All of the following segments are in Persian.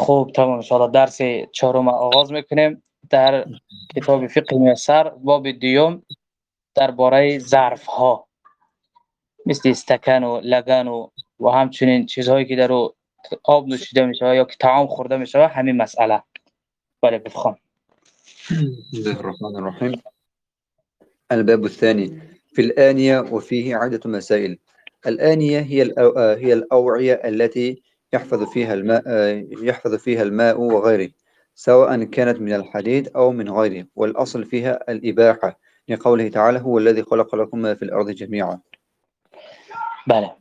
خوب تمام. انشاءالله درس چهارم آغاز میکنیم. در کتاب فقه میسر باب دیوم درباره ظرف ها مثل استکان و لگن و و همچنین چیزهایی که در آب نوشیده میشه یا که طعام خورده میشه همین مسئله. بله الرحيم الباب الثاني في الآنية وفيه عدة مسائل. الآنية هي. هي الأوعية التي يحفظ فيها الماء يحفظ فيها الماء وغيره سواء كانت من الحديد أو من غيره. والأصل فيها الإباحة لقوله تعالى هو الذي خلق لكم ما في الأرض جميعا. بله.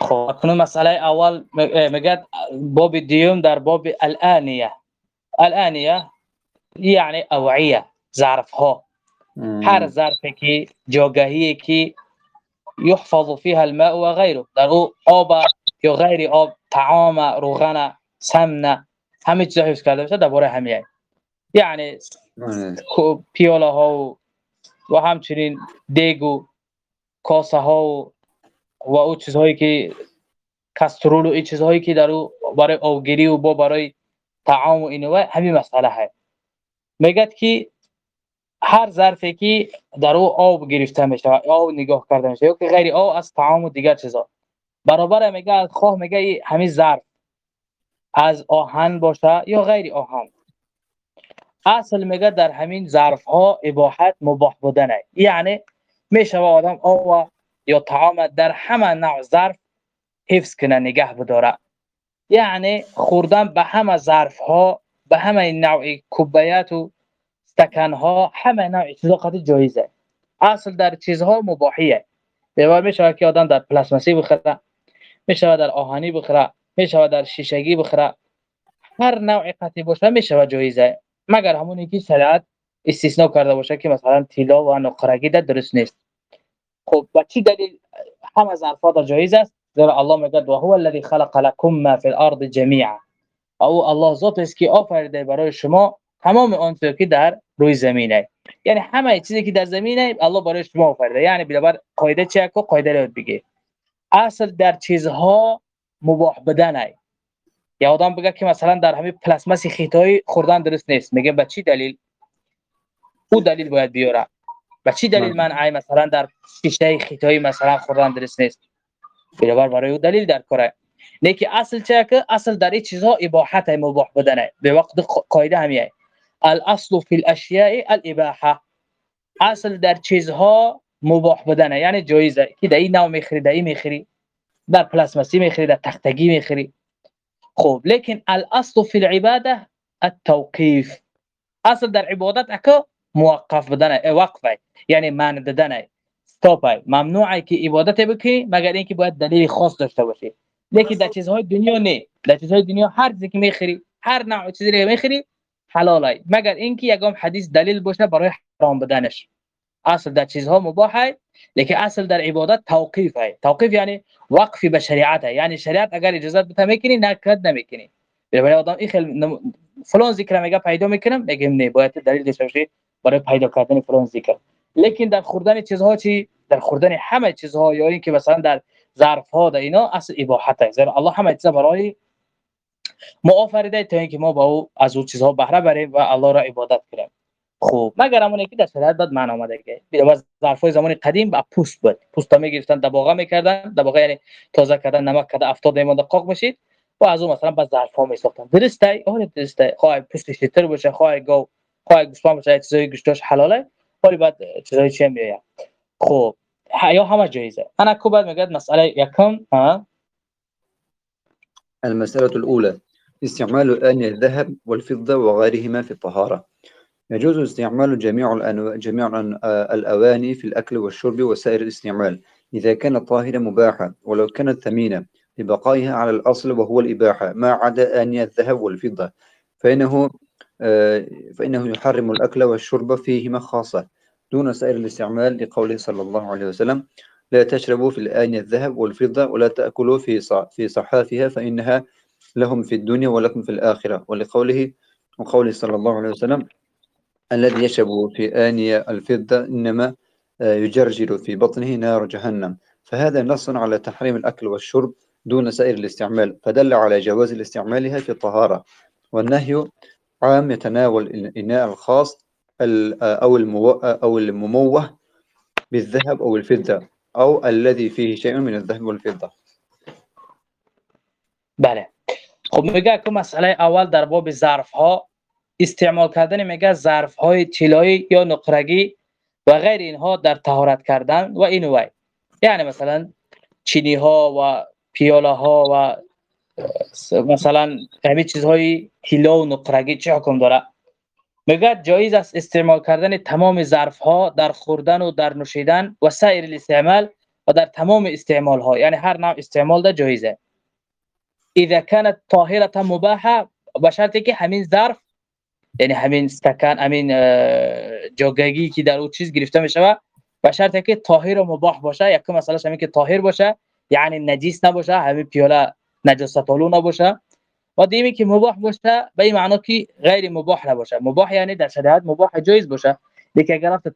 خب اکنون مسئله اول میگه باب دیوم در باب الآنیه. الآنیه یعنی اوعیه ظرف ها هر ظرفی که جاگهی که یحفظ فيها الماء و غیره. در أو آب یا غیر آب طعام روغن سمنه همه چیزا حفظ کرده بشه درباره همیه یعنی پیاله ها و و همچنین دیگ و کاسه ها و و او چیزهایی که کسترول و این چیزهایی که در او برای آبگیری و با برای طعام و اینو همین مسئله هست. میگه که هر ظرفی که در او آب گرفته میشه آب نگاه کرده میشه یا که غیر آب از طعام و دیگر چیزا. برابر میگه خواه میگه همین ظرف. از آهن باشه یا غیر آهن. اصل میگه در همین ظرف ها اباحت مباح بودنه. یعنی میشه آدم آب یا طعام در همه نوع ظرف حفظ کنه نگه بداره. یعنی خوردن به همه ظرف ها به همه نوع کوبیات و ها همه نوع چیزا جایزه. اصل در چیزها مباحیه. دیوار میشه که آدم در پلاستماسی بخره. میشه در آهنی بخره میشه در شیشگی بخره هر نوع قطعی باشه میشه جایزه. مگر همونی که شریعت استثناء کرده باشه که مثلا تیلا و نقرگی در درست نیست. خب با چی دلیل؟ همه ظرفا جایز است. زیرا الله میگه و هو الذی خلق لكم ما فی الارض جميعا او الله ذات است که آفریده برای شما تمام آن که در روی زمینه. یعنی همه چیزی که در زمینه الله برای شما آفریده. یعنی بنابر قاعده چه کو قاعده رو بگه اصل در چیزها مباح بدنه یا آدم بگه که مثلا در همین پلاسماسی خیتایی خوردن درست نیست. میگه به چی دلیل؟ او دلیل باید بیاره. به چی دلیل من ای مثلا در شیشه خیتایی مثلا خوردن درست نیست؟ بنابر برای او دلیل در کاره. لیکن اصل چه که؟ اصل در این چیزها اباحت مباح بدنه به وقت قاعده همیه الاصل فی الاشیاء الاباحه. اصل در چیزها مباح بدنه. یعنی جایزه. که در این نوع می‌خری در این می‌خری. در پلاسماسی می‌خری در تختگی می‌خری. خب لیکن الاصل فی العباده التوقيف اصل در عبادت اکا موقف بدنه وقفه. یعنی من دادنه. استاپ ممنوعه که عبادت بکنی مگر اینکه باید دلیل خاص داشته باشه لیکن در چیزهای دنیا نه. در چیزهای دنیا هر چیزی که می‌خری هر نوع چیزی که می‌خری حلاله. مگر اینکه یگام حدیث دلیل باشه برای حرام بدنش. اصل در چیزها مباحه لیکن اصل در عبادت توقیف ہے توقیف یعنی وقفی به شریعت ہے یعنی شریعت اگر اجازه بده می‌کنی نکرد نمی‌کنی. برای آدم این خیلی فلان ذکر میگه پیدا می‌کنم میگم نه باید دلیل داشته برای پیدا کردن فلان ذکر. لیکن در خوردن چیزها چی؟ در خوردن همه چیزها یا اینکه مثلا در ظرف ها در اینا اصل اباحت است زیرا الله همه چیزا برای ما آفریده تا اینکه ما با او از اون چیزها بهره بریم و الله را عبادت کنیم. خوب مگر همونی که در شریعت داد معنا آمده که بیرون ظرفای زمان قدیم با پوست بود. پوستا می‌گرفتن دباغه می‌کردن. دباغه یعنی تازه کردن نمک کده 70 دقیقه قاق میشید و از اون مثلا با ظرف ها میساختن. درسته؟ آره درسته. خواه پوستش تر باشه خواه گو خواه گوسفند باشه چیزای گوشتاش حلاله. ولی بعد چیزای چی میاد خب یا همه جایزه. انا کو بعد میگه مسئله یکم ها؟ المسألة الأولى استعمال آنية الذهب والفضة وغيرهما في الطهارة. يجوز استعمال جميع الأنواع جميع الأواني في الأكل والشرب وسائر الاستعمال إذا كانت طاهرة مباحة ولو كانت ثمينة لبقائها على الأصل وهو الإباحة ما عدا آنية الذهب والفضة فإنه فإنه يحرم الأكل والشرب فيهما خاصة. دون سائر الاستعمال لقوله صلى الله عليه وسلم لا تشربوا في الآنية الذهب والفضة ولا تأكلوا في في صحافها فإنها لهم في الدنيا ولكم في الآخرة. ولقوله وقوله صلى الله عليه وسلم الذي يشرب في آنية الفضة إنما يجرجر في بطنه نار جهنم. فهذا نص على تحريم الأكل والشرب دون سائر الاستعمال فدل على جواز استعمالها في الطهارة. والنهي عام يتناول الإناء الخاص ال- أو المو أو المموه بالذهب أو الفضة أو الذي فيه شيء من الذهب والفضة. بله. خب میگه که مسئله اول در باب ظرف ها استعمال کردن میگه ظرف های طلایی یا نقرگی و غیر اینها در طهارت کردن و این وای. یعنی مثلا چینی ها و پیاله ها و مثلا همین چیزهای طلا و نقرگی چه حکم داره؟ میگه جایز است استعمال کردن تمام ظرف ها در خوردن و در نوشیدن و سایر الاستعمال و در تمام استعمال ها یعنی هر نوع استعمال ده جایزه. اذا كانت طاهره مباحه به شرطی که همین ظرف یعنی همین استکان همین اه، جاگگی که در اون چیز گرفته میشه به شرطی که طاهر و مباح باشه یک مثلا همین که طاهر باشه یعنی نجیس نباشه همین پیاله نجاست آلو نباشه. و دیمی که مباح باشه به این معنا که غیر مباح نباشه. مباح یعنی در شریعت مباح جایز باشه. لیکن اگر رفت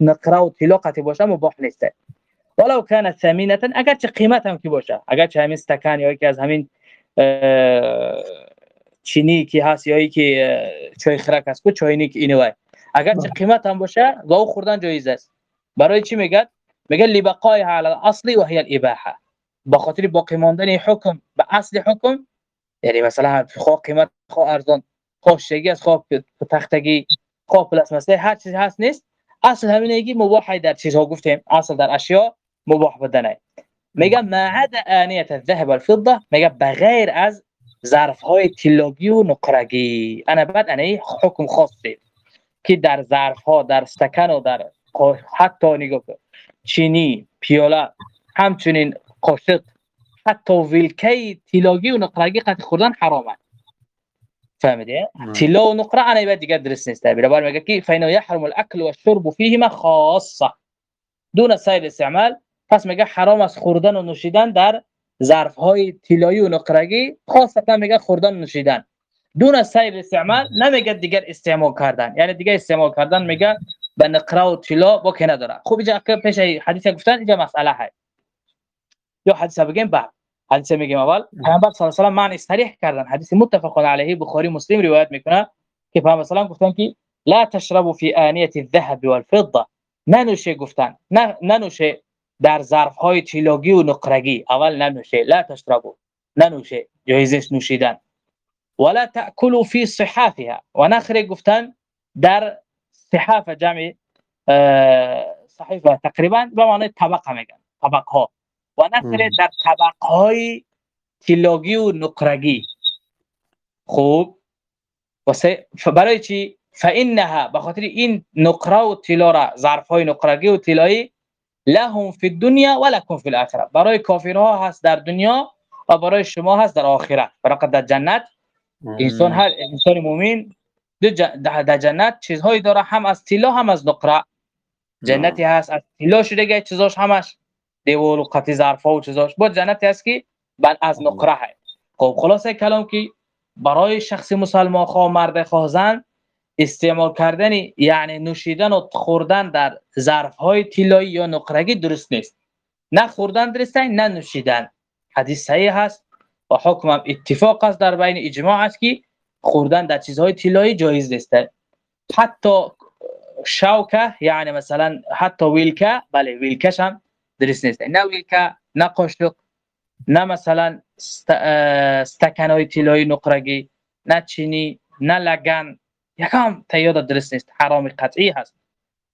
نقره و طلاقتی باشه مباح نیست. ولو كانت ثمینه اگر چه قیمت هم که باشه. اگر چه همین استکان یا یکی از همین چینی که هست یا که چای خرک هست کو چاینی که اینو اگر چه قیمت هم باشه و او خوردن جایز است. برای چی میگه میگه لبقایها على الاصل و هي الاباحه. با خاطر باقی ماندن حکم به اصل حکم یعنی مثلا خو قیمت خو ارزان خو شگی از خو تختگی خو پلاسماسه هر چیزی هست نیست. اصل همینه که مباح در چیزها گفتیم. اصل در اشیا مباح بدنه. میگه ما عدا آنیه الذهب والفضه میگه بغیر از ظرف های طلاگی و نقرگی انا بعد انا حکم خاصی که در ظرف ها در استکان و در حتی نگاه. چینی پیاله همچنین قاشق حتی ویلکی طلاگی و نقرگی قطع خوردن حرامه. فهمیدی؟ طلا و نقره انا بعد دیگه درست نیست. برای میگه که فینو یحرم الاكل والشرب فيهما خاصه. دون سایر استعمال پس میگه حرام است خوردن و نوشیدن در ظرف های طلایی و نقرگی خاصتا میگه خوردن و نوشیدن. دون سایر استعمال نمیگه دیگر استعمال کردن. یعنی دیگه استعمال کردن میگه به نقره و طلا با که نداره. خب اینجا که پیش حدیث گفتن اینجا مسئله هست. یا حدیث بگیم؟ بعد حدیث میگیم اول. پیامبر صلی الله علیه و آله معنی صریح کردن. حدیث متفق علیه بخاری مسلم روایت می‌کنه که پیامبر صلی گفتن که لا تشربوا في آنیه الذهب والفضه ننوشه گفتن. ننوشه در ظرف های طلاگی و نقرگی. اول ننوشه لا تشربوا. ننوشه جایزش نوشیدن. ولا تاكلوا في صحافها. و نخره گفتن در صحاف جمع صحیفه تقریبا به معنی طبقه میگن طبق ها و نخره. در طبق های طلاگی و نقرگی. خوب واسه برای چی؟ فانها بخاطر این نقره و طلا را ظرف های نقرگی و طلایی لهم فی الدنیا و لکم فی الاخره برای کافرها هست در دنیا و برای شما هست در آخرت فقط در جنت. انسان هر انسان مؤمن در جنت چیزهایی داره. هم از طلا هم از نقره. جنتی هست. از طلا شده چیزاش همش. دیوال و قطی ظرف ها و چیزاش. با جنتی هست که بعد از نقره هست. خب خلاصه کلام که برای شخص مسلمان خواه مرد خواه زن استعمال کردن یعنی نوشیدن و خوردن در ظرف های یا نقرگی درست نیست. نه خوردن درسته نه نوشیدن. حدیث صحیح هست و حکم هم اتفاق است در بین اجماع است که خوردن در چیزهای طلایی جایز نیست. حتی شوکه یعنی مثلا حتی ویلکه بله ویلکش هم درست نیست. نه ویلکه نه قاشق نه مثلا است- اه، استکانهای طلایی نقرگی نه چینی نه لگن. یکم تیاد درست نیست حرام قطعی هست.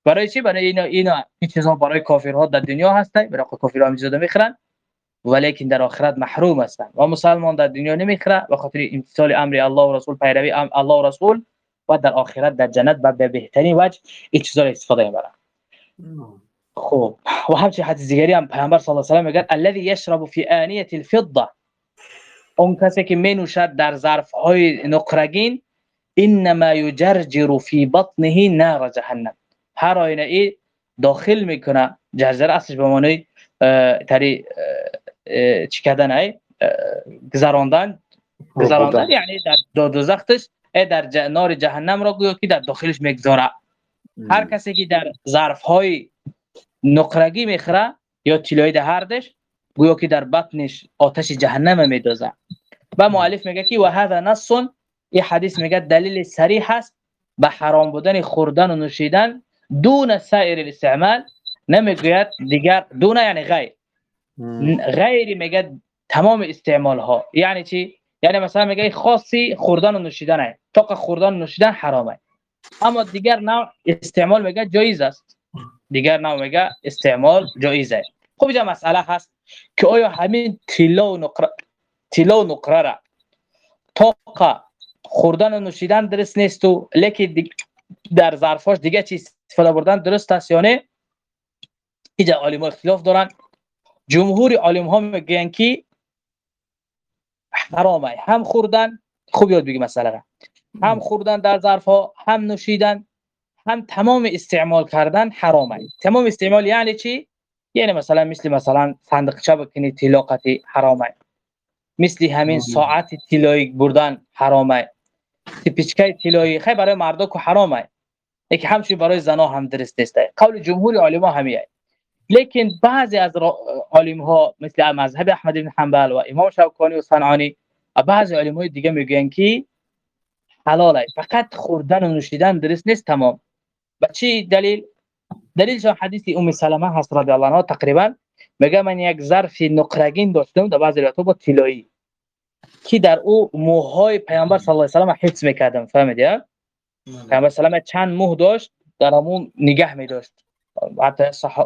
برای چی؟ برای اینا اینا این چیزها برای کافرها در دنیا هسته برای کافرها هم چیزا می‌خرن ولیکن در آخرت محروم هستند و مسلمان در دنیا نمی‌خره به خاطر امتثال امر الله و رسول پیروی الله و رسول و در آخرت در جنت به بهترین وجه این چیزا استفاده می‌برن. خب و همچنین حدیث دیگری هم پیامبر صلی الله علیه و آله میگه الذي يشرب في آنیه الفضه اون کسی که می نوشد در ظرف های نقرگین انما یجرجر فی بطنه نار جهنم. هر آینه ای داخل می‌کنه جرجر اصلش به معنی تری چی کردن ای؟ گذراندن. گذراندن یعنی در دو دوزختش ای در نار جهنم را گویا که در داخلش می‌گذاره. هر کسی که در ظرف های نقرگی می‌خره یا طلایی در هردش گویا که در بطنش آتش جهنم میدازه. و مؤلف میگه که و هذا نص این حدیث میگه دلیل صریح هست به حرام بودن خوردن و نوشیدن دون سایر الاستعمال. نمی‌گوید دیگر دون یعنی غیر. غیر میگه تمام استعمال ها یعنی چی؟ یعنی مثلا میگه خاصی خوردن و نوشیدن است. تا خوردن و نوشیدن حرامه اما دیگر نوع استعمال میگه جایز است. دیگر نوع میگه استعمال جایز است. خب اینجا مسئله هست که آیا همین تیلا و نقره تیلا و نقره را تا خوردن و نوشیدن درست نیست و لیکن در ظرفاش دیگه چی استفاده بردن درست است یا نه؟ اینجا عالم اختلاف دارن. جمهور عالم ها میگن که حرامه. هم خوردن خوب یاد بگی مسئله را. هم خوردن در ظرف ها هم نوشیدن هم تمام استعمال کردن حرامه. تمام استعمال یعنی چی؟ یعنی مثلا مثل مثلا صندوقچه بکنی طلاقتی حرامه. مثل همین ساعت طلایی بردن حرامه. تپیچکای طلایی خیلی برای مردا کو حرامه. یکی همچنین برای زنا هم درست نیست قول جمهور علما همیه لیکن بعضی از عالم ها مثل مذهب احمد بن حنبل و امام شوکانی و صنعانی و بعضی علمای دیگه میگن که حلاله فقط خوردن و نوشیدن درست نیست تمام. و چی دلیل؟ دلیل حدیث ام سلمه هست رضی الله عنها تقریبا. میگه من یک ظرف نقرگین داشتم در بعضی روایت با طلایی. که در او موهای پیامبر صلی الله علیه و سلم حفظ می‌کردم فهمیدی پیامبر سلام چند موه داشت در همون نگه می داشت حتی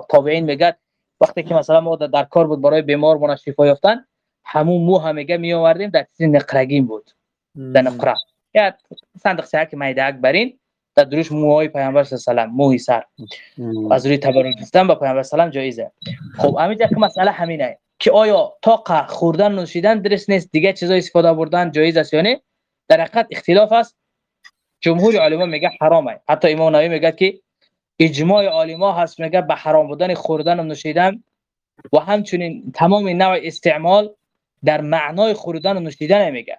تابعین میگه وقتی که مثلا ما در کار بود برای بیمار مون شفا یافتن همون موه هم میگه می آوردیم در چیز نقرگین بود. در نقره. یا صندوق که میده اکبرین در دروش موهای پیامبر صلی الله علیه و موهی سر. از روی تبرک گرفتن با پیامبر سلام جایزه. خب همینجا که مسئله همینه. که آیا طاقه خوردن نوشیدن درست نیست دیگه چیزای استفاده بردن جایز است یا نه در حقیقت اختلاف است جمهور علما میگه حرامه حتی امام نووی میگه که اجماع علما هست میگه به حرام بودن خوردن و نوشیدن و همچنین تمام نوع استعمال در معنای خوردن و نوشیدن میگه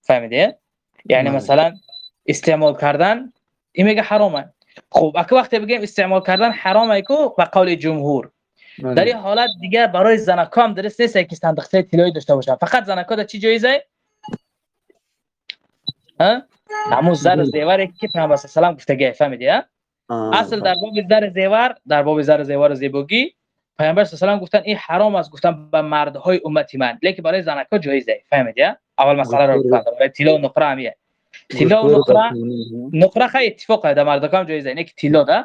فهمیده یعنی مثلا استعمال کردن این میگه حرامه خب اگه وقتی بگیم استعمال کردن حرامه کو به قول جمهور در این حالت دیگه برای زنکا هم درست نیست که صندوقچه طلایی داشته باشن. فقط زنکا در چی جایزه؟ ها؟ همون زر زیور که پیامبر الله گفته فهمیدی اصل در باب زر زیور در باب زر زیور زیبوگی پیامبر صلی الله گفتن این حرام است گفتن به مردهای امتی من. لیکن برای زنکا جایزه فهمیدی اول مسئله رو گفتم طلا و نقره همیه طلا و نقره نقره خیلی اتفاقه در مردکا هم جایزه اینه که طلا ده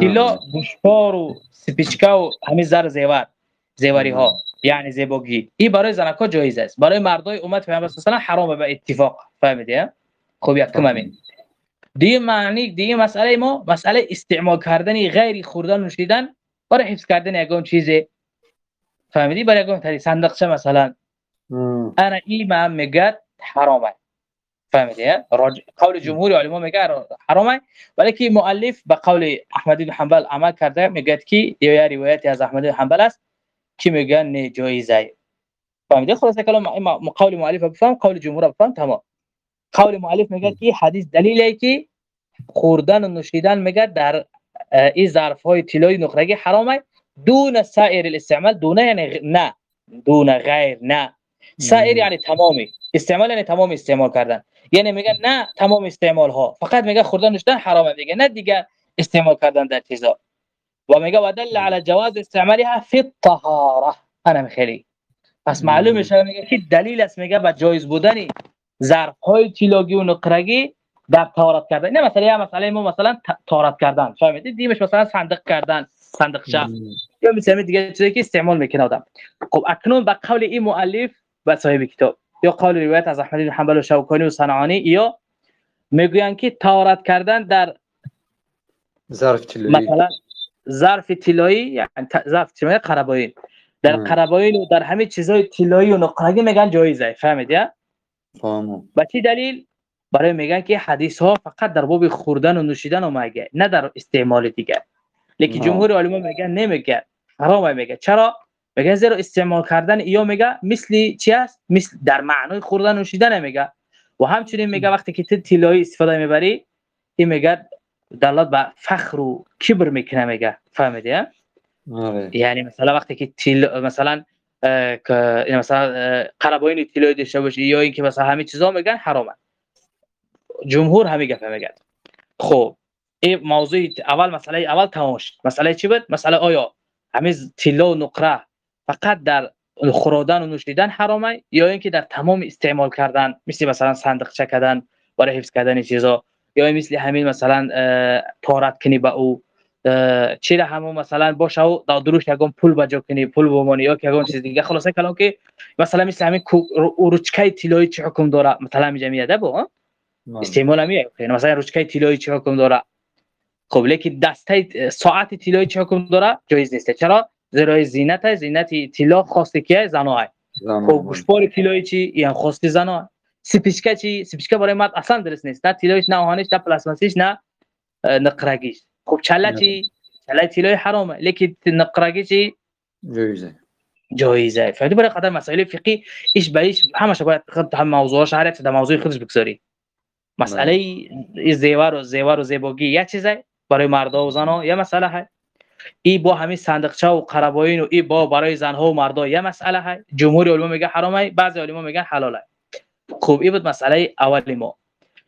طلا گوشپار و سپیچکا و همین زر زیور زیوری ها یعنی زیبوگی این برای زنکا جایز است. برای مردای امت پیامبر صلی الله حرامه به اتفاق. فهمیدی؟ خوب یکم همین دیگه معنی دیگه مسئله ما مسئله استعمال کردن غیر خوردن نوشیدن برای حفظ کردن یگان چیزه فهمیدی؟ برای یگان تری صندوقچه مثلا. انا این ما میگه حرامه. فهمیدی قول جمهور علما میگه حرامه ولی که مؤلف به قول أحمد بن حنبل عمل کرده میگه که یه روایتی از أحمد بن حنبل است که میگن نه جایزه فهمیدی خلاصه کلام قول مؤلف بفهم قول جمهور بفهم تمام. قول مؤلف میگه که حدیث دلیلی که خوردن و نوشیدن میگه در این ظرف های طلایی نقرگی حرامه دون سایر الاستعمال. دون یعنی نه. دون غیر نه. سایر یعنی تمامی. استعمال یعنی تمام استعمال کردن. یعنی میگه نه تمام استعمال ها فقط میگه خوردن نوشیدن حرامه میگه نه دیگه استعمال کردن در چیزا. و میگه ودل على جواز استعمالها فی الطهاره انا خیلی. پس معلوم میشه میگه که دلیل است میگه با جایز بودن ظرف های تیلاگی و نقرگی در تارات کردن. نه مثلا مسئله ما مثلا تارات کردن فهمیدید دیمش مثلا صندوق کردن صندوقچه یا مثلا دیگه چیزی که استعمال می‌کنه آدم. خب اکنون به قول این مؤلف و صاحب کتاب یا قول روایت از احمد بن حنبل و شوکانی و صنعانی یا می‌گویند که تارات کردن در ظرف طلایی. مثلا ظرف طلایی یعنی ظرف طلایی قرباین در قرباین و در همه چیزای طلایی و نقرگی میگن جایزه. فهمیدی فهمم. با چی دلیل؟ برای میگن که حدیث ها فقط در باب خوردن و نوشیدن اومده نه در استعمال دیگر لیکن جمهور علما میگن نمیگه حرام میگه چرا؟ میگه زیرا استعمال کردن یا میگه مثل چی است؟ مثل در معنای خوردن و نوشیدن میگه. و همچنین میگه وقتی که طلایی استفاده می‌بری این میگه دلالت به فخر و کبر می‌کنه میگه. فهمیدی؟ یعنی مثلا وقتی که تیل مثلا که مثلا قرباین طلایی داشته باشی یا اینکه مثلا همه چیزا میگن حرامه جمهور همین گپ میگه. خب این موضوع اول مسئله اول تمام شد. مسئله چی بود؟ مسئله آیا همین تیلا و نقره فقط در خوردن و نوشیدن حرامه یا اینکه در تمام استعمال کردن مثل مثلا صندوقچه کردن برای حفظ کردن چیزا یا مثل همین مثلا تارت کنی به او چی همون مثلا باشه و دروش یگون پول بجا کنی پول بمانی یا که یگون چیز دیگه. خلاصه کلام که مثلا مثل همین روچکای طلایی چه حکم داره؟ مثلا می جمعیه ده با استعمال میه مثلا روچکای طلایی چه حکم داره؟ خب لیکن دسته ساعت طلایی چه حکم داره؟ جایز نیست. چرا؟ زیرا زینت زینت طلا خاصه که زناه خب گوشبار طلایی چی؟ این خاص زناه سپیشکا چی؟ سپیشکا برای مرد اصلا درست نیست. نه طلایش نه آهنش نه پلاسماسیش نه نقرگیش. خب چله چی؟ چله طلای حرامه. لیکن نقرگی چی؟ جایزه. جایزه. فهمیدی برای قدر مسائل فقهی ایش به ایش همش باید هم موضوعش هر در موضوع خودش بگذاری. مسئله ای زیور و زیور و زیباگی یه چیزه برای مردا و زنا. یه مسئله هست. ای با همین صندوقچه و قرباین و ای با برای زنها و مردا. یه مسئله هست. جمهور علما میگه حرامه بعضی علما میگن حلاله خوب ای بود مسئله اولی ما.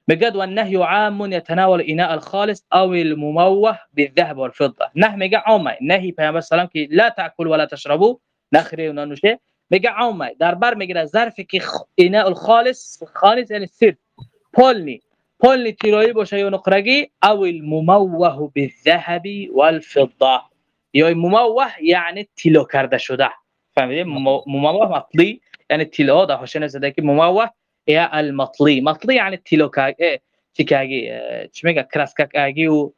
میگه و النهي عام يتناول اناء الخالص او المموه بالذهب والفضه نه میگه عامه نهی پیامبر سلام که لا تاكل ولا تشربوا نخری و ننوشه. میگه عامه در بر می‌گیره ظرفی که اناء الخالص خالص یعنی صرف. پولنی كل تیرایی باشه یا نقرگی أو المموه بالذهب والفضة. یا مموه یعنی تیلو کرده شده. فهمیدید آه. مموه مطلی یعنی تیلو ده حسین زده که مموه یا المطلی. مطلی یعنی تیلو کاگی آه، چیکاگی آه، چی میگه؟ کراسکاگی و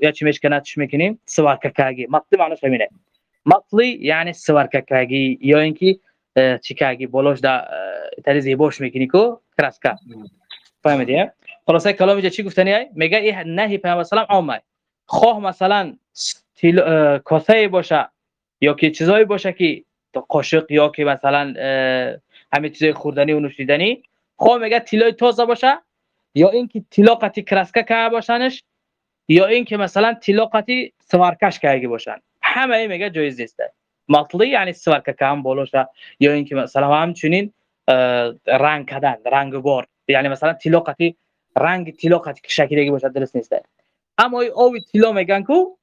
یا چی میش کنه چی میکنیم؟ يعني اگی مطلی معنی تشمكنين سوارككاغي مطلي معناش همينه اگی یا سوارككاغي چی که اگی بولوش دا تری زیبوش می‌کنی کو کراسکا فهمیدی؟ خلاصه کلام اینجا چی گفتنی میگه این نهی پیامبر سلام عامه خواه مثلا کاسه باشه یا که چیزایی باشه که قاشق یا که مثلا همه چیزای خوردنی و نوشیدنی. خواه میگه تیلای تازه باشه یا اینکه تیلاقتی کرسکه که باشنش یا اینکه مثلا تیلاقتی سوارکش که باشن. همه ای میگه جایز نیست. مطلی یعنی سوارکه که هم یا اینکه مثلا همچنین رنگ کردن رنگ بار یعنی مثلا تیلاقتی رنگ تیلاقتی که شکلی باشه درست نیست. اما ای آوی تیلا میگن کو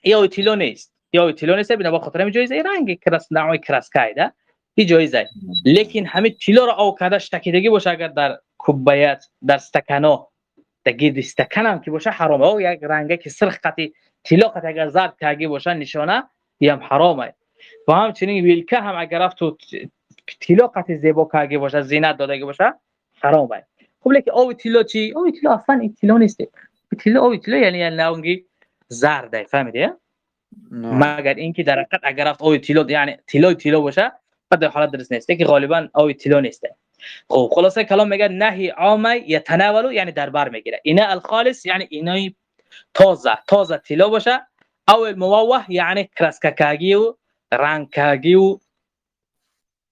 ای آوی تیلا نیست. یا آوی تیلا نیست بنا با خاطر همین جایزه رنگ کرس نوع کرسکای ده این جایزه. لیکن همین تیلا را او کده شکیدگی باشه اگر در کبایت در استکانا در گید استکان هم که باشه حرامه. او یک رنگه که سرخ قطی تیلا قطی اگر زرد کاگی باشه نشانه هم حرامه. و همچنین ویلکه هم اگر رفت تیلا قطی زیبا کاگی باشه زینت داده باشه حرامه خب لیکن او تیلا چی؟ او تیلا اصلا این تیلا نیست تیلا او تیلا یعنی یعنی اونگی زرد فهمیدی؟ مگر اینکه در حقیقت اگر رفت او تیلا یعنی تیلا تیلا باشه بعد حالت درست نیست که غالبا او تیلا نیست خب خلاصه کلام میگه نهی عامه یتناولو یعنی در بر می‌گیره. اینا الخالص یعنی اینای تازه تازه تیلا باشه. او المووه یعنی کرسککاگی و رنگکاگی و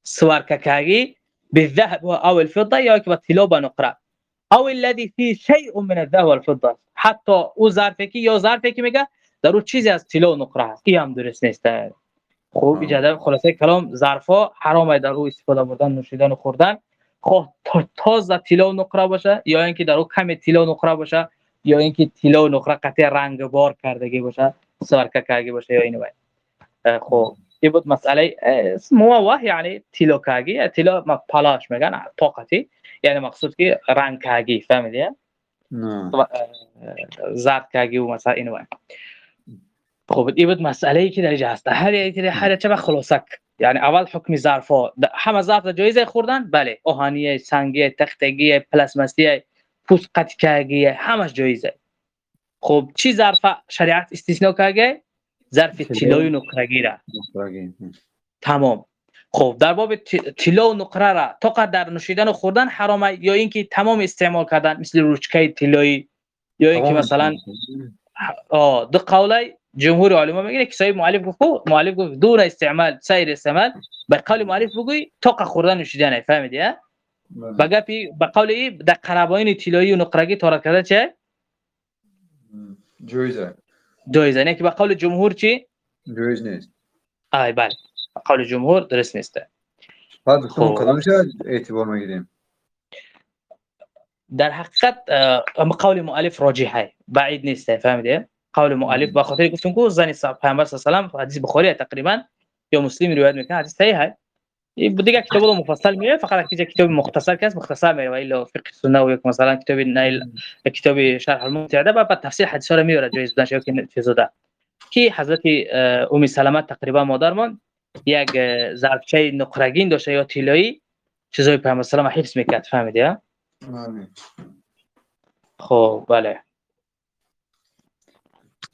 سوارککاگی بالذهب او الفضه که تیلا بنقره او الذي فيه شيء من الذهب والفضه حتی او ظرفی که یا ظرفی که میگه در او چیزی از طلا و نقره هست. این هم درست نیست. خوب اجازه خلاصه کلام ظرفا حرامه در او استفاده بردن نوشیدن و خوردن. خواه تازه طلا و نقره باشه یا اینکه در او کم طلا و نقره باشه یا اینکه طلا و نقره قطع رنگ بار کردگی باشه سرکه کردگی باشه یا اینو خب. این بود مسئله مواه یعنی طلا کاگی طلا پالاش میگن طاقتی. یعنی مقصود که رنگ کاگی فهمیدی؟ زرد کاگی و مثلا اینو خب این بود مسئله ای که در اینجا هست. هر یکی هر چه خلاصک. یعنی اول حکم ظرف ها همه ظرف جایزه خوردن؟ بله. اوهانی سنگی تختگی پلاسماسی پوست قطعگی همش جایزه. خب چی ظرف شریعت استثناء کرده ظرف طلای نقرگی را تمام. خب در باب طلا و نقره را تا در نوشیدن و خوردن حرامه یا اینکه تمام استعمال کردن مثل روچکه طلایی یا اینکه مثلا دو قوله جمهور علما میگه که صاحب مؤلف گفت مؤلف گفت دون استعمال سایر استعمال. به قول مؤلف بگوی توق خوردن نوشیدن فهمیدی؟ ها؟ بگپی به قول ای در قرباین طلایی و نقرگی تارک کردن چه؟ جایزه جایزه نه که به قول جمهور چی؟ جایز نیست. آی بله. قول جمهور درست نیست. بعد شما خب. کدامش اعتبار می‌گیریم در حقیقت قول مؤلف راجحه بعید نیست فهمیده قول مؤلف با خاطر گفتم که زن پیامبر صلی الله علیه و آله حدیث بخاری تقریبا. یا مسلم روایت می‌کنه حدیث صحیحه دیگه کتاب رو مفصل میره فقط که کتاب مختصر کس مختصر میره و الا فقه سنه و یک مثلا کتاب نیل کتاب شرح الممتع. ده بعد تفسیر حدیث رو میاره جایز بودن شو که چیزو ده. کی حضرت ام سلمه تقریبا مادرمان یک ظرفچه نقرگین داشته یا طلایی چیزای پیامبر و آله حفظ میکرد فهمیدی ها؟ خب بله.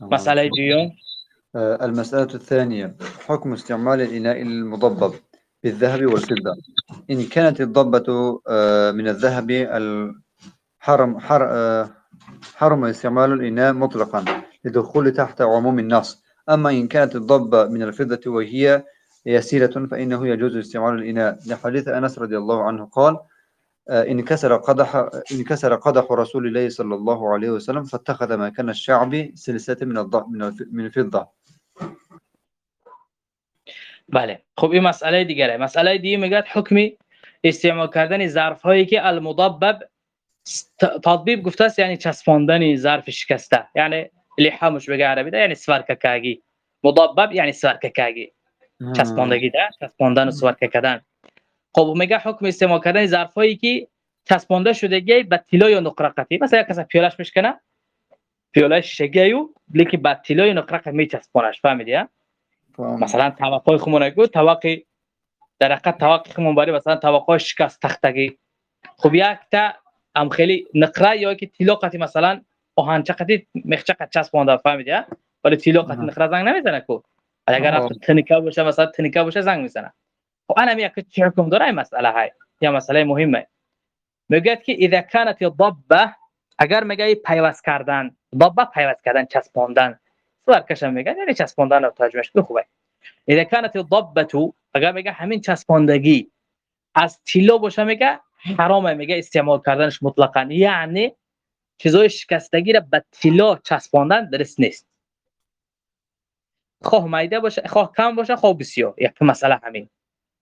مسئله دوم آه، المسألة الثانية حكم استعمال الإناء المضبب بالذهب والفضة. إن كانت الضبة آه، من الذهب الحرم حر آه، حرم استعمال الإناء مطلقا لدخول تحت عموم النص. أما إن كانت الضبة من الفضة وهي يسيرة فإنه يجوز استعمال الإناء. لحديث أنس رضي الله عنه قال آه، إن كسر قدح إن كسر قدح رسول الله صلى الله عليه وسلم فاتخذ مكان الشعب سلسلة من من الفضة. بله. خب این مسئله دیگره. مسئله دیگه میگه حکمی استعمال کردن ظرف هایی که المضبب تطبیب گفته است یعنی چسباندن ظرف شکسته. یعنی لحامش بگه عربی ده یعنی سورککاگی مضبب یعنی سورککاگی چسباندگی ده چسباندن و سورکه کردن خب میگه حکم استعمال کردن ظرف هایی که چسبانده شدگی به طلا یا مثلا یک کس پیالش میشکنه پیاله شگیو لیکن به طلا یا نقره قطعی میچسبانش. فهمیدی ها؟ مثلا توقع خمون گفت توقع در حقیقت توقع خمون برای مثلا توقع شکست تختگی. خب یک تا هم خیلی نقره یا که قطعی مثلا آهنچه قطعی مخچه قطعی چسبانده فهمیدی؟ ها؟ ولی آها. نقره زنگ نمی‌زنه کو. اگر تنیکه باشه مثلا تنیکه باشه زنگ می‌زنه. خب انا یک چه حکم داره این مسئله های؟ یا مسئله مهمه. میگه که اذا كانت الضبه اگر میگه پیوست کردن ضبه پیوست کردن چسباندن سوار کشم میگن یعنی چسباندن رو ترجمهش کنه خوبه اذا كانت الضبه اگر میگه همین چسباندگی از طلا باشه میگه حرامه میگه استعمال کردنش مطلقا. یعنی چیزای شکستگی را به طلا چسباندن درست نیست. خواه میده باشه خواه کم باشه خواه بسیار یک مسئله همین.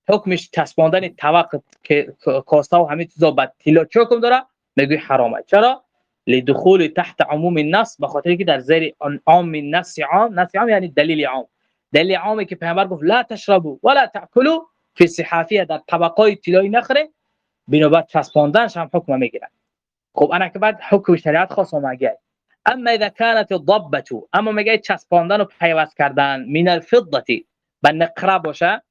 حکمش چسباندن طبق که کاستا و همین چیزا به طلا چه حکم داره میگوی حرامه چرا؟ لدخول تحت عموم النص به خاطر که در زیر آن عام النص عام نص عام یعنی دلیل عام. دلیل عامی که پیامبر گفت لا تشربوا ولا تأكلوا فی صحافیه در طبقای طلایی نخره بنابرای چسباندنش هم حکم میگیرن خب أنا که بعد حکم شریعت خاص اومده أما إذا كانت الضبة أما میگه چسباندن و پیوست کردن من الفضة به نقره باشه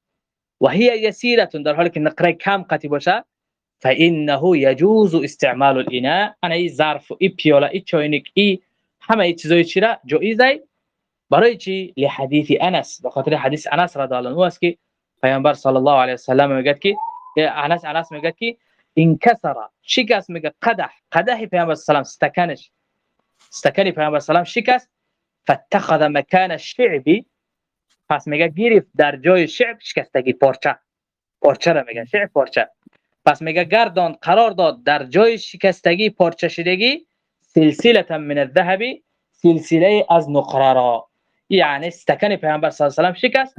و هي يسيرة در حالی که نقره کم قطعی باشه فإنه يجوز استعمال الإناء. أنا این ظرف و این پیاله این چاینک این همه این چیزای چی را جایزه برای چی لحدیث أنس. به حدیث أنس رضی الله عنه است که پیامبر صلی الله علیه و سلم میگه که انس أنس میگه که انکسر شکست میگه؟ قدح. قدح پیامبر صلی الله علیه و سلم. استکانش استکان پیامبر صلی الله علیه و سلم. شکست فاتخذ مکان الشعب پس میگه گرفت در جای شعب شکستگی پارچه. پارچه را میگه. شعب پارچه. پس میگه گردان قرار داد در جای شکستگی پارچه شدگی سلسله من الذهب سلسله از نقره را. یعنی استکان پیامبر صلی الله علیه و شکست.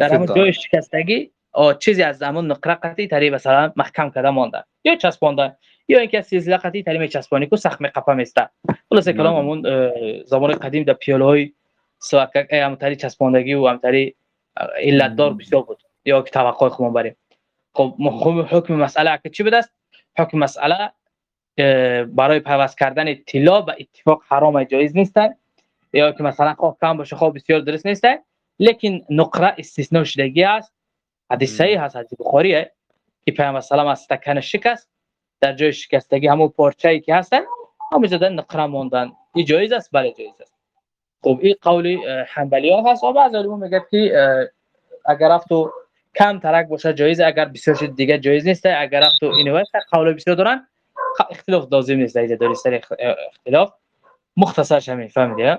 در همون جای شکستگی او چیزی از همون نقره قطعی تری مثلا محکم کرده مانده. یا چسبانده یا اینکه سلسله قطعی تری میچسبانی کو سخت میقپه میسته. خلاص کلام همون زمان قدیم در پیاله های سواکک همتری چسباندگی و همتری علت دار بسیار بود. یا که توقع خودمون بریم. خب مهم حکم مسئله که چی بود است حکم مسئله برای پیوست کردن طلا به اتفاق حرام جایز نیستن. یا که مثلا خواه کم باشه خواه بسیار درست نیسته لیکن نقره استثناء شدگی است. حدیث صحیح هست حدیث بخاریه که پیامبر سلام از استکان شکست. در جای شکستگی همون پارچه ای که هستن همون زدن نقره موندن این جایز است؟ بله جایز است. خب این قول حنبلی ها هست. و بعض علما میگه که اگر رفتو کم ترک باشه جایز اگر بسیار شد دیگه جایز نیست. اگر رفتو اینو وقت قول بسیار دارن اختلاف لازم نیست. اینجا داری سر اخ- اختلاف مختصرش همین فهمیدی؟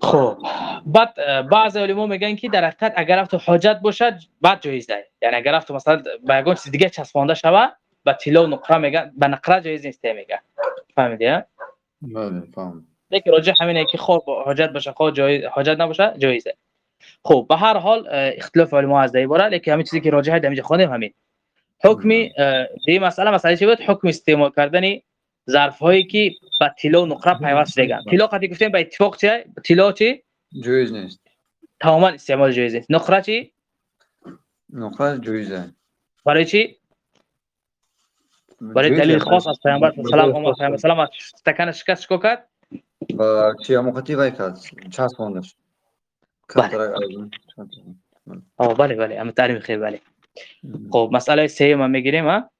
خب بعد بعض علما میگن که در حقیقت اگر رفت حاجت باشه بعد جایز ده یعنی اگر رفت مثلا به یگان چیز دیگه چسبانده شوه به طلا و نقره میگن به نقره جایز نیست میگه. فهمیدی؟ بله فهم لیکن راجع همینه که با حاجت باشه خواه جایز حاجت نباشه جایزه. خب به هر حال اختلاف علما از عباره لیکن همین چیزی که در اینجا خوندیم همین حکمی دی مسئله مسئله چی بود حکم استعمال کردن ظرف هایی که با طلا و نقره پیوست دیگه طلا قضیه گفتیم به اتفاق چه طلا چی جایز نیست تماما استعمال جایز نیست نقره چی نقره جایزه برای چی برای دلیل خاص از پیامبر سلام الله پیامبر سلام استکان شکست کرد و چی موقتی وای کرد آه بله بله اما تعلیم خیر بله خب مسئله سوم می‌گیریم ها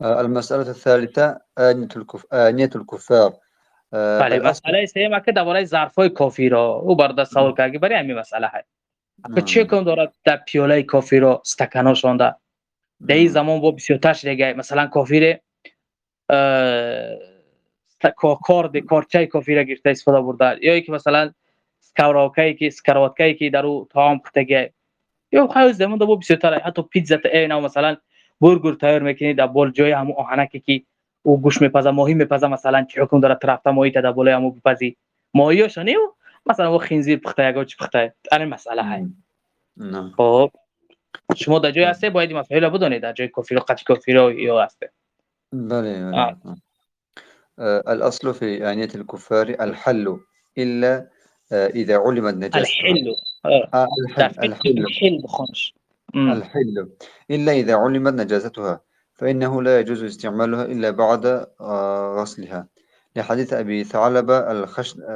المسألة الثالثة آنية الكف... آنية الكفار بله مسئله سوم که درباره ظرف های کافی را او برده سوال کرد برای همین مسئله های که چه کم دارد در پیاله کافی را استکانا شونده در این زمان با بسیارترش دیگه مثلا کافی کارد کارچه کافی را گرفته استفاده برده یا که مثلا سکاراکایی که سکرواتکایی که در او طعام پختگی یا خیلی زمان دو بسیارتر حتی پیتزا تا اینا مثلا برگر تیار می‌کنی در بول جای همو آهنکی که او گوش میپزه ماهی میپزه مثلا چه حکم داره طرفتا ماهی تا در بالای همو بپزی. ماهیاشو نیو مثلا او خنزیر پخته یا چی پخته. این مسئله های خب. شما در جای هسته باید مسائل بدونید. در جای کافی رو قطع کافی رو یا هسته بله بله. الأصل في آنية الكفار الحل إلا إذا علمت نجاسة الحل الحل الحل الحل بخونش. الحل إلا إذا علمت نجاستها فإنه لا يجوز استعمالها إلا بعد غسلها. لحديث أبي ثعلبة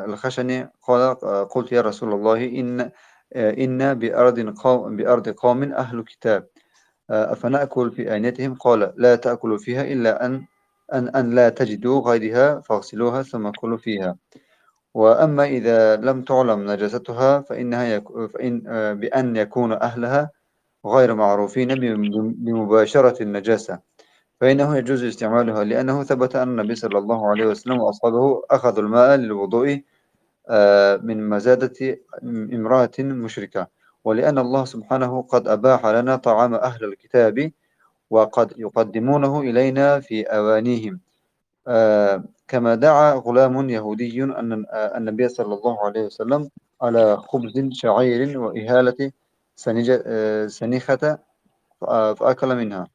الخشني قال قلت يا رسول الله إن إن بأرض قوم بأرض قوم أهل كتاب. أفنأكل في آنيتهم؟ قال لا تأكلوا فيها إلا أن أن أن لا تجدوا غيرها فاغسلوها ثم كلوا فيها. وأما إذا لم تعلم نجاستها فإنها يك... فإن بأن يكون أهلها غير معروفين بمباشرة النجاسة. فإنه يجوز استعمالها لأنه ثبت أن النبي صلى الله عليه وسلم وأصحابه أخذوا الماء للوضوء من مزادة امرأة مشركة. ولأن الله سبحانه قد أباح لنا طعام أهل الكتاب وقد يقدمونه إلينا في أوانيهم. كما دعا غلام يهودي أن النبي صلى الله عليه وسلم على خبز شعير وإهالة سنيخة فأكل منها.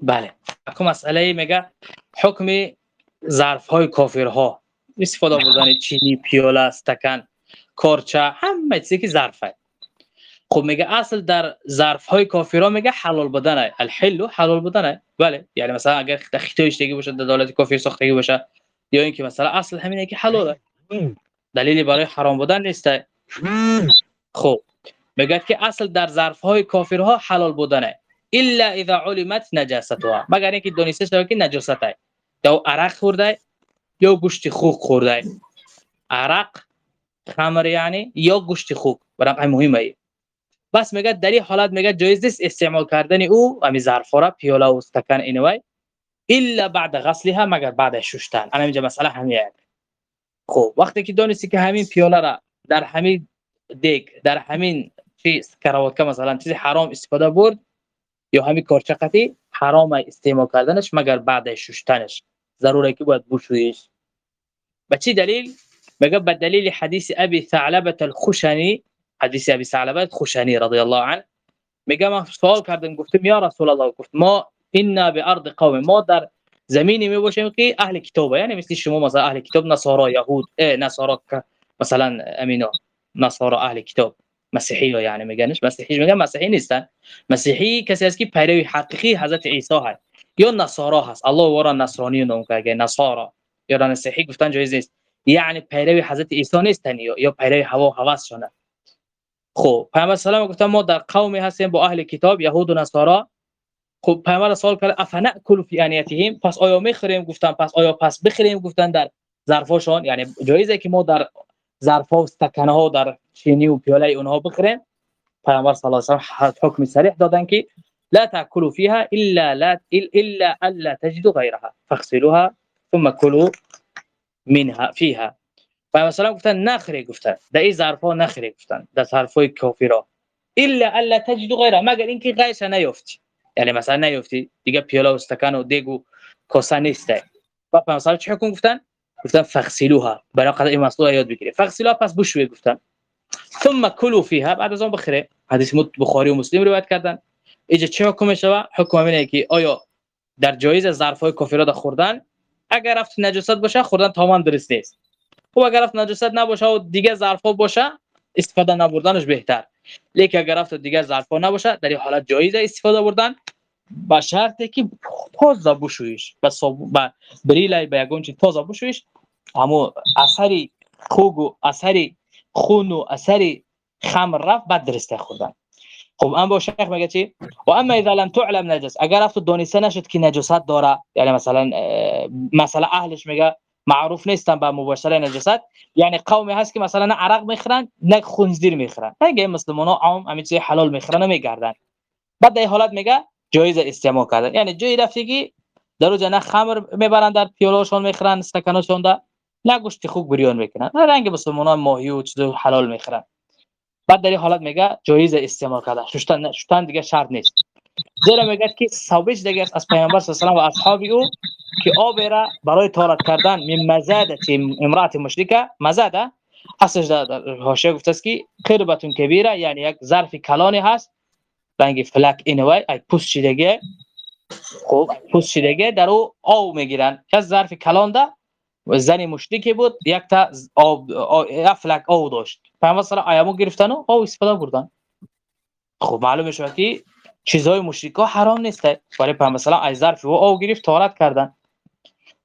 بله. اكو مسئله میگه حکم ظرف های کافرها استفاده بردن چینی پیوله استکان کارچه همه چیزی که ظرفه. خب میگه اصل در ظرف های کافرها میگه حلال بودنه. الحل حلال بودنه. بله. یعنی مثلا اگر خیتوش دیگه باشه دولت کافر ساختگی باشه یا اینکه مثلا اصل همینه که حلاله. دلیلی برای حرام بودن نیسته خب. میگه که اصل در ظرف های کافرها حلال بودنه. الا اذا علمت نجاستها. مگر اینکه دونیسته شده که نجاست یا عرق خورده یا گوشت خوک خورده. عرق خمر یعنی یا گوشت خوک. برای مهمه. بس میگه در این حالت میگه جایز نیست استعمال کردن او همین ظرفا را پیاله و استکان اینوای الا بعد غسلها مگر بعد شستن انا اینجا مسئله همین خب وقتی که دونستی که همین پیاله را در همین دیگ در همین چیز کراوت مثلا چیز حرام استفاده برد یا همین کارچقتی حرام استعمال کردنش مگر بعد شستنش ضروره که باید بشویش به چی دلیل؟ میگه به دلیل حدیث ابي ثعلبه الخشنی حدیث ابي ثعلبه الخشنی رضی الله عنه. میگه ما سوال کردم گفتم یا رسول الله گفت ما انا بارض قوم ما در زمینی می باشیم که اهل کتابه یعنی مثل شما مثلا اهل کتاب نصارا یهود نصارا مثلا امینا نصارا اهل کتاب مسیحی یعنی میگنش مسیحی میگن مسیحی نیستن مسیحی کسی است که پیروی حقیقی حضرت عیسی هست. یا نصارا هست الله ورا نصرانی نام که نصارا. یا مسیحی گفتن جایز نیست. یعنی پیروی حضرت عیسی نیستن یا پیروی هوا هوس شونه خب پیامبر سلام گفتن ما در قومی هستیم با أهل کتاب یهود و نصارا. خب پیامبر سوال کرد افنأکل فی انیتهم؟ پس آیا میخوریم؟ گفتن پس آیا پس بخوریم گفتن در ظرفاشون یعنی جایزه که ما در ظرفا و استکانه ها در چینی و پیاله اونها بخوریم پیامبر صلی الله علیه و حکم صریح دادن که لا تاكلوا فيها الا لا الا الا تجدوا غيرها فاغسلوها ثم كلوا منها فيها پیامبر سلام گفتن نخری گفتن. در این ظرفا نخری گفتن. در ظرفای کافرا الا الا تجدوا غيرها مگر اینکه غیرش نیفتی یعنی مثلا نیفتی دیگه پیاله و استکان و دیگ و کاسه نیسته و پیامبر چه حکم گفتن؟ گفتن فغسلوها برای قضا این مسئله یاد بگیره فغسلوها پس بشوی گفتن. ثم كلوا فيها بعد از اون بخره حدیث بخاری و مسلم روایت کردن. اینجا چه حکم شوه حکم اینه که آیا در جایز ظرف های کافی را خوردن؟ اگر رفت نجاست باشه خوردن تمام درست نیست. خب اگر رفت نجاست نباشه و دیگه ظرف ها باشه استفاده نبردنش بهتر. لیکن اگر رفت دیگه ظرف ها نباشه در این حالت جایز استفاده بردن. با شرطی که تازه بشویش با با بریلای با یگون چی تازه بشویش اما اثری خوگ و اثری خون و اثری خمر رفت بعد درسته خوردن. خب ام با شیخ میگه چی؟ و اما اذا لم تعلم نجس اگر رفت دونیسه نشد که نجاست داره یعنی مثلا مثلا اهلش میگه معروف نیستن با مباشره نجاست. یعنی قومی هست که مثلا عرق می‌خرن نه خنزیر می‌خرن میگه مسلمان ها عام همین چیز حلال می‌خرن میگردن بعد در حالت میگه جایز استعمال کردن. یعنی جایی رفتگی در اونجا نه خمر می‌برن در پیالهشون می‌خرن استکانشون ده نه گوشت خوک بریان می‌کنن. نه رنگ مسلمان ها ماهی و چیز حلال می‌خرن بعد در این حالت میگه جایز استعمال کردن. شستن شستن دیگه شرط نیست. زیرا میگه که ثابت دیگه از پیامبر صلی الله و اصحاب او که آب را برای طهارت کردن من مزاده امرات مشرکه مزاده اصلش در حاشیه گفته است که قربتون کبیره یعنی یک ظرف کلانی هست رنگ فلک اینوای ای پوست شیدگی خب پوست شیدگی در او آب می‌گیرن. از ظرف کلان ده زنی مشرکی بود یک تا آب افلک آب داشت. پیامبر صلی الله علیه و گرفتن و آب استفاده بردن خب معلوم میشه که چیزهای مشرکا حرام نیسته برای علیه و ظرف و آب گرفت طهارت کردن.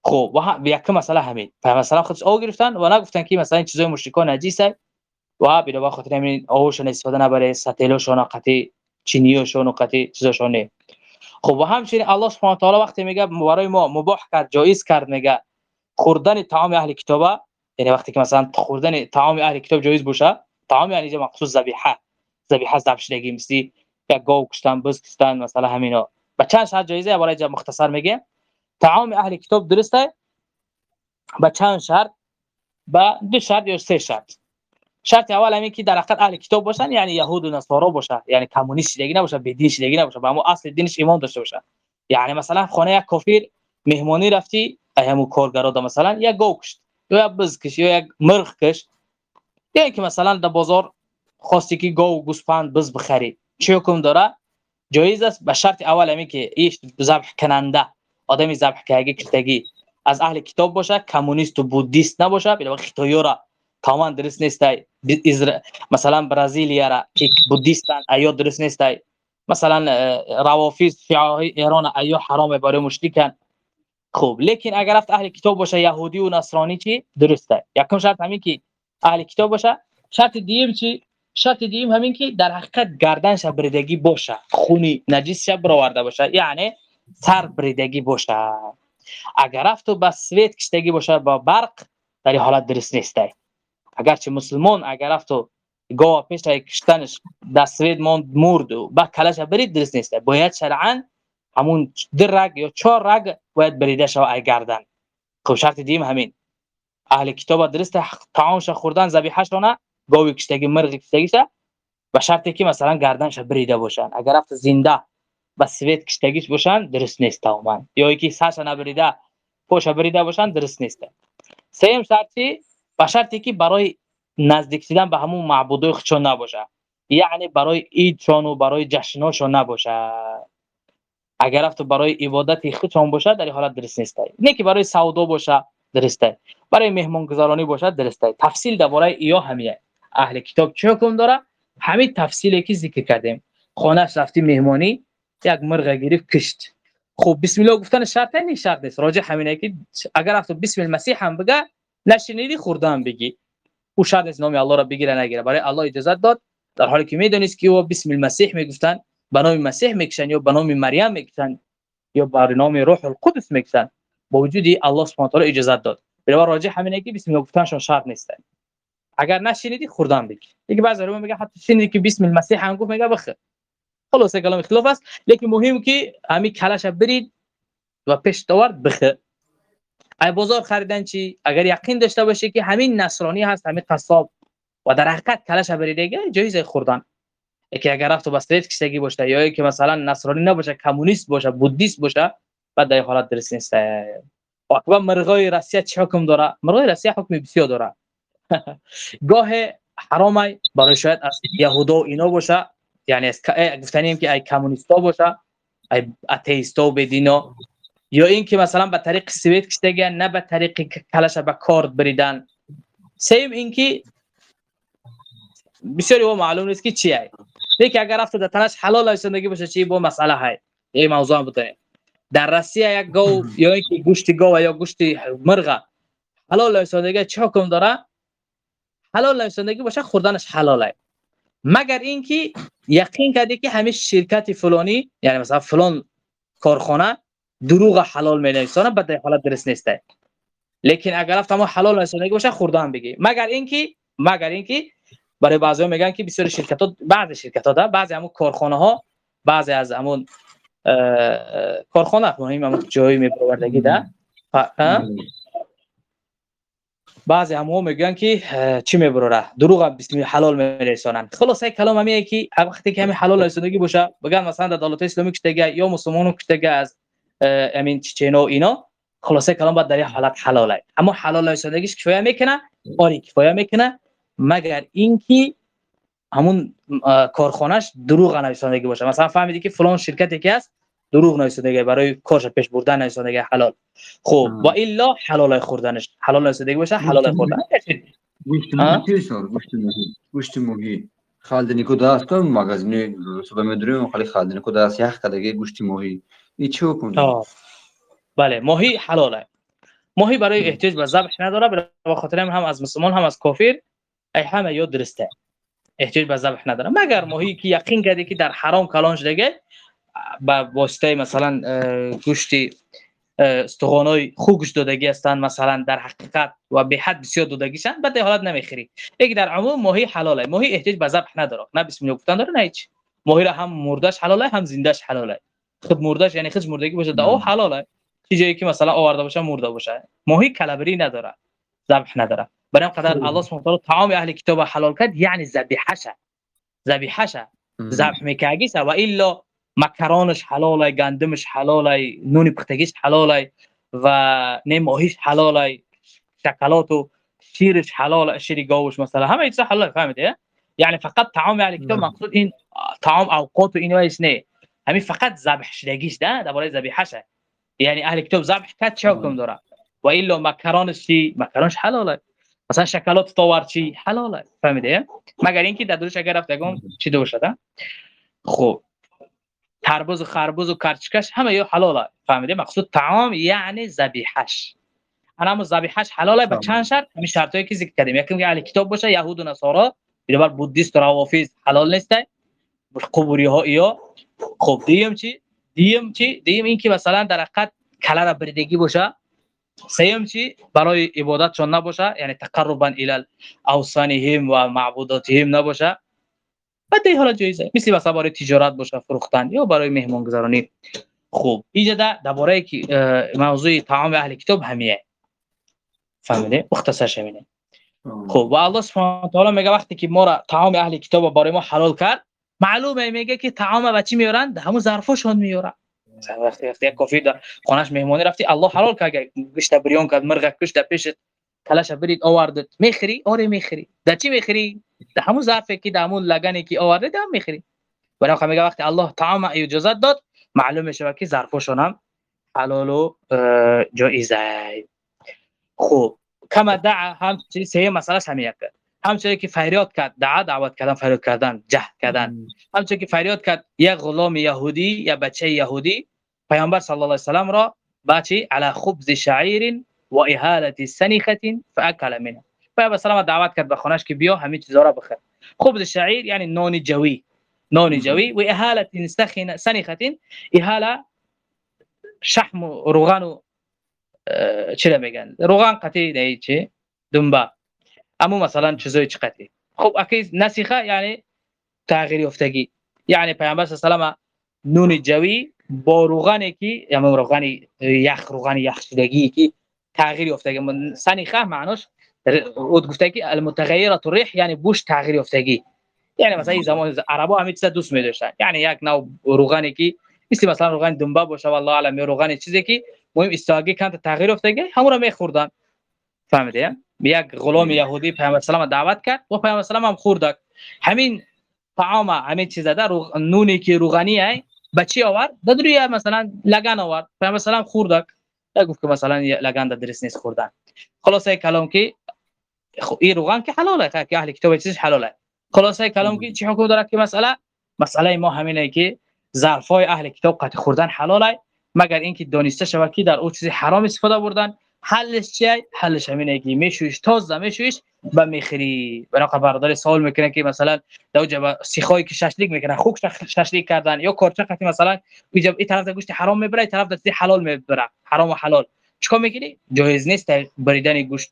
خب و یک مسئله همین. صلی الله خودش آب گرفتن و نگفتن که مثلا چیزهای مشرکا نجیسه و به به خاطر همین آبشون استفاده نبره ستیلوشون قطعی چینیوشون و قطعی چیزاشون خب و همچنین الله سبحانه و تعالی وقتی میگه برای ما مباح کرد جایز کرد میگه خوردن طعام اهل کتابه. یعنی وقتی که مثلا خوردن طعام اهل کتاب جایز باشه طعام یعنی مخصوص ذبیحه. ذبیحه ذبح شدگی یا گاو کشتن بز کشتن مثلا همینا با چند شرط جایزه برای جا مختصر میگه طعام اهل کتاب درسته؟ با چند شرط با دو شرط یا سه شرط شرط اول همین که در حقیقت اهل کتاب باشن یعنی یهود و نصارا باشه یعنی کمونیست شدگی نباشه بدین شدگی نباشه با اما اصل دینش ایمان داشته باشه. یعنی مثلا خانه یک کافر مهمانی رفتی همو کارگرا دا مثلا یک گاو کشت یا یک بز کش یا یک مرغ کش یا که مثلا در بازار خواستی که گاو گوسفند بز بخری. چه حکم داره جایز است به شرط اول همین که ایش ذبح کننده آدمی ذبح کردگی کشتگی. از اهل کتاب باشه کمونیست و بودیست نباشه بلا خیتایورا تماما درست نیست مثلا برزیلیا را که بودیستن ایا درست نیست مثلا روافیز شیعه ایران ایا حرام برای مشرکن خوب. لیکن اگر رفت اهل کتاب باشه یهودی و نصرانی چی؟ درسته. یکم شرط همین که اهل کتاب باشه. شرط دیم چی؟ شرط دیم همین که در حقیقت گردنش بریدگی باشه. خونی نجیس برآورده باشه. یعنی سر بریدگی باشه. اگر رفت و بس سویت کشتگی باشه با برق در حالت درست نیسته اگرچه مسلمان اگر رفت و گاه پیش کشتنش دست سوید مرد و با کلش برید درست نیسته باید شرعا همون در رگ یا چهار رگ باید بریده شو گردن. خب شرط دیم همین. اهل کتاب درست طعامش خوردن ذبیحه شونه گاوی کشتگی مرغ کشتگی و شرطی که مثلا گردنش بریده باشن. اگر رفت زنده با سویت کشتگیش باشن درست نیست تماما. یا یکی سرش نبریده پوش بریده باشن درست نیست. سیم شرطی با شرطی که برای نزدیک شدن به همون معبودای خودشون نباشه. یعنی برای ایدشون و برای جشناشون نباشه. اگر رفت برای عبادت خودشون باشه در حالت درست نیست. نه برای سودا باشه درسته. برای مهمان گذارانی باشه درسته. تفصیل درباره ایا همیه اهل کتاب چه حکم داره؟ همین تفصیلی که ذکر کردیم. خانهش رفتی مهمانی یک مرغ گرفت کشت. خب بسم الله گفتن شرط نیست شرط نیست راجع همینه که اگر رفت بسم المسیح هم بگه نشنیدی خوردن بگی. او شرط نیست نام الله را بگیره نگیره. برای الله اجازه داد. در حالی که می‌دونید که او بسم المسیح می‌گفتن به نام مسیح می‌کشن یا به نام مریم می‌کشن یا به نام روح القدس می‌کشن با وجودی الله سبحانه و تعالی اجازه داد. بنابر راجع همینه که بسم الله گفتنشون شرط نیست. اگر نشنیدی خوردن بگی دیگه بعضی رو میگه حتی شنیدی که بسم المسیح هم گفت میگه بخ خلاص کلام اختلاف است. لیکن مهم که همین کلش برید و پیش دورد بخ ای بازار خریدن چی؟ اگر یقین داشته باشه که همین نصرانی هست همین قصاب. و در حقیقت کلش بریده جایز خوردن. که اگر رفت و بستریت کشتگی باشه یا که مثلا نصرانی نباشه کمونیست باشه بودیست باشه بعد در حالت درست و مرغای روسیه چه حکم داره؟ مرغای روسیه حکم بسیار داره. گاه حرامه برای شاید از یهودا و اینا باشه. یعنی از گفتنیم که ای کمونیستا باشه ای اتئیستا و بدینا یا اینکه مثلا به طریق سویت کشتگی نه به طریق کلش به کارد بریدن. سیم اینکه بسیاری او معلوم نیست که چیه. دیگه اگر رفت در تنش حلال زندگی باشه چی؟ با مسئله های. این موضوع بوده در روسیه یک گاو یا اینکه گوشت گاو یا گوشت مرغ. حلال زندگی چه حکم داره؟ حلال زندگی باشه خوردنش حلاله. مگر اینکه یقین کردی که همه شرکت فلانی یعنی مثلا فلان کارخانه دروغ حلال می نویسانه به حالت درست نیسته لیکن اگر رفت اما حلال زندگی باشه خوردن بگی. مگر اینکه مگر اینکه برای بعضی میگن که بسیار شرکت ها بعض شرکت ها بعضی همون کارخانه ها بعضی از همون کارخانه همون جایی میبردگی ده بعضی همون میگن که چی می‌بره؟ دروغ بسم حلال میرسانن خلاصه کلام همیه که وقتی که همین حلال رسیدگی باشه بگن مثلا در دولت اسلامی کشتگی یا مسلمانو کشتگی از امین چچنو اینا خلاصه کلام باید در این حالت حلاله. اما حلال رسیدگیش کفایه می‌کنه؟ آری کفایه می‌کنه. مگر اینکه همون کارخانهش دروغ نویسندگی باشه؟ مثلا فهمیدی که فلان شرکتی که است دروغ نویسندگی برای کارش پیش بردن نویسندگی حلال. خب و الا حلال خوردنش. حلال نویسندگی باشه حلال خوردن. گوشت موهی خالدنی کد است تو مغازنی صبح میدریم خالی خالدنی کد است یک کدگی گوشت موهی این چه حکم بله موهی حلاله. موهی برای احتیاج به ذبح نداره به خاطر هم از مسلمان هم از کافر. ای همه یاد درسته. احتیاج به ذبح نداره. مگر ماهی که یقین کرده که در حرام کلان شده با واسطه مثلا گوشتی استخوانای خوب گوشت دادگی هستند مثلا در حقیقت و به حد بسیار دادگیشن بعد حالت نمی‌خری. یک در عموم ماهی حلاله. ماهی احتیاج به ذبح نداره. نه بسم الله گفتن داره نه هیچ. ماهی را هم مردش حلاله هم زندهش حلاله. خود مردش یعنی خود مردگی باشه دا او حلاله. چیزی که مثلا آورده باشه مرده باشه. ماهی کلبری نداره. ذبح نداره. برای قدر الله سبحانه و تعالی طعام اهل کتاب حلال کرد یعنی ذبیحشه ذبیحشه ذبح میکاگیس و الا مکرانش حلاله گندمش حلاله نون پختگیش حلاله و نه ماهیش حلاله شکلات و شیرش حلال شیر گاوش مثلا. همه چیز حلال فهمیده؟ یعنی فقط طعام اهل کتاب مقصود این طعام اوقات و اینو نه. همین فقط ذبح شدگیش ده درباره ذبیحشه. یعنی اهل کتاب ذبح کرد چه حکم داره؟ و الا مکرانش چی؟ مکرانش حلاله مثلا شکلات تاورچی حلاله فهمیده؟ مگر اینکه در دورش اگر رفتگان چی دو شده؟ خب. تربوز و خربوز و کرچکش همه یا حلاله. فهمیده مقصود طعام یعنی ذبیحش. انا هم ذبیحش حلاله به چند شرط؟ همین شرطایی که ذکر کردیم. یکی میگه اهل کتاب باشه یهود و نصارا. بر بودیست و روافیز حلال نیسته. قبوری ها یا خب دیم چی؟ دیم چی؟ دیم این که مثلا در حقیقت کلا را بریدگی باشه. سیم چی؟ برای عبادت چون نباشه یعنی تقربا الی اوثانهم و معبوداتهم نباشه. بعد این حالا جایزه. مثل مثلا برای تجارت باشه فروختن یا برای مهمان گذارانی خوب. اینجا درباره که موضوع طعام اهل کتاب همیه. فهمیده مختصر شمینه خب و الله سبحانه و تعالی میگه وقتی که ما را طعام اهل کتاب برای ما حلال کرد معلومه میگه که طعام و چی میارن؟ همون ظرفشون میارن. وقتی وقتی یک کافی در خانهش مهمانی رفتی الله حلال کرد. گشت بریون کرد مرغ کشت پیشت. کلاش برید آوردت. می‌خری؟ آره می‌خری. در چی می‌خری؟ در همون ظرفی که در همون لگنی که آورده در می‌خری. برای خب میگه وقتی الله طعام اجازت داد معلوم میشه که ظرفشون هم حلال و جایزه. خوب کما دعا هم سه مسئله همیه کرد. همچنین که فریاد کرد دعا دعوت کردن فریاد کردن جهد کردن. همچنین که فریاد کرد یک غلام یهودی یا بچه یهودی پیامبر صلی الله علیه و سلام را بچه علی خبز شعیر و اهاله سنیخه فاکل منه پیامبر سلام دعوت کرد به خونش که بیا همین چیزا را بخور خبز شعیر یعنی نان جوی نان جوی و اهاله سخن سنیخه إهالة شحم و روغن و چی میگن روغن قطعی نه چی دنبه اما مثلا چیزای چقدی خب اکی نسیخه یعنی تغییر یافتگی یعنی پیامبر صلی نون جوی با روغنی که یعنی روغن یخ روغن یخ شدگی که تغییر یافتگی سنیخه معناش اود گفته که المتغیرات الريح یعنی بوش تغییر یافتگی. یعنی مثلا این زمان عربا همه چیز دوست می داشتن یعنی یک نوع روغنی که مثل مثلا روغن دنبه باشه والله اعلم روغن چیزی که مهم استاگی کانت تغییر یافتگی همون رو میخوردن. فهمیدی؟ یک غلام یهودی پیامبر سلام دعوت کرد و پیامبر سلام هم خورد. همین طعام همین چیز ده رو نونی که روغنی ای بچی آورد در روی مثلا لگن آورد. پیامبر سلام خورد. گفت که مثلا لگن در درست نیست خوردن. خلاصه کلام که خب این روغن که حلاله که اهل کتاب چیزش حلاله. خلاصه کلام که چی حکم داره که مسئله؟ مسئله ما همینه که ظرفای اهل کتاب قطع خوردن حلاله مگر اینکه دانسته شود که در او چیزی حرام استفاده بردن حلش چیه حلش همینه که میشویش تازه میشویش و می‌خری. بنابراین برادر سوال می‌کنه که مثلا در جبه سیخایی که ششلیک می‌کنن خوک ششلیک کردن یا کارچه که مثلا این طرف گوشت حرام می‌بره این طرف در حلال می‌بره. حرام و حلال. چیکار می‌گیری جایز نیست بریدن گوشت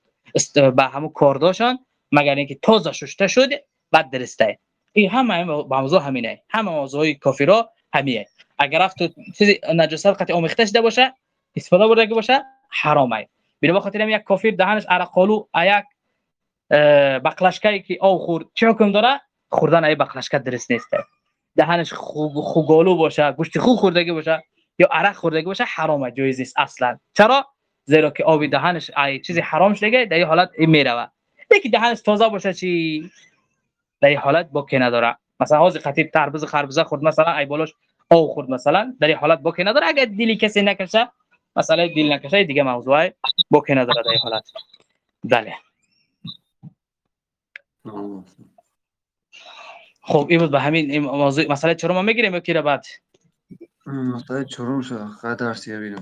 به همو کارداشان مگر اینکه تازه شسته شده بعد درسته. این همه موضوع همینه. همه موضوع کافرا همیه اگر رفت چیزی نجاست قطع آمیخته شده باشه استفاده برده باشه حرامه. بنا خاطر یک کافر دهنش عرقالو یک بقلشکایی که او خورد. چه حکم داره؟ خوردن ای بقلشکه درست نیست. دهنش خوگالو باشه گوشت خوب خوردگی باشه یا عرق خوردگی باشه حرامه جایز نیست اصلا. چرا؟ زیرا که آبی دهنش ای چیزی حرام شده در این حالت می‌روه. یکی دهنش تازه باشه چی؟ در این حالت باکی نداره. مثلا حاضر خطیب تربوز خربوزه خورد مثلا ای بالاش او خورد مثلا در این حالت باکی نداره. اگر دلی کسی نکشه مثلا دل نکشه دیگه موضوع باکی نداره در حالت؟ بله. خب این بود به همین موضوع مسئله چرا ما می‌گیریم یکی بعد؟ مسئله چرم شد. خیلی درسیه بینم